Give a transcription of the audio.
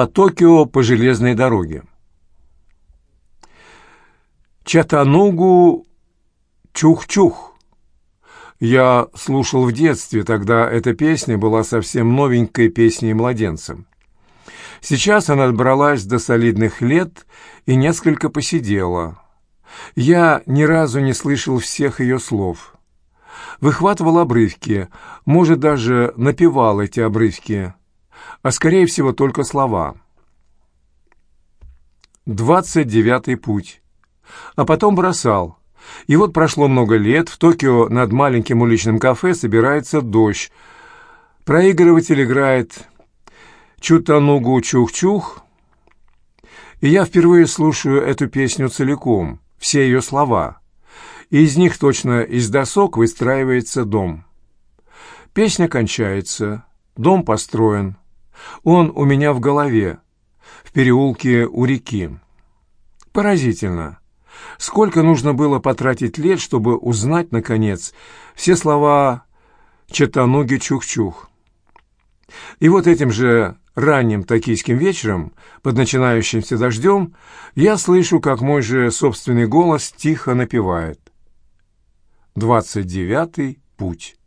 по Токио по железной дороге. Чатанугу чух-чух. Я слушал в детстве, тогда эта песня была совсем новенькой песней младенцем. Сейчас она добралась до солидных лет и несколько посидела. Я ни разу не слышал всех ее слов. Выхватывал обрывки, может, даже напевал эти обрывки, а, скорее всего, только слова. «Двадцать девятый путь». А потом бросал. И вот прошло много лет, в Токио над маленьким уличным кафе собирается дождь. Проигрыватель играет «Чутанугу чух-чух», и я впервые слушаю эту песню целиком, все ее слова. И из них точно из досок выстраивается дом. Песня кончается, дом построен. Он у меня в голове, в переулке у реки. Поразительно. Сколько нужно было потратить лет, чтобы узнать, наконец, все слова «Четануги чух-чух». И вот этим же ранним токийским вечером, под начинающимся дождем, я слышу, как мой же собственный голос тихо напевает. «Двадцать девятый путь».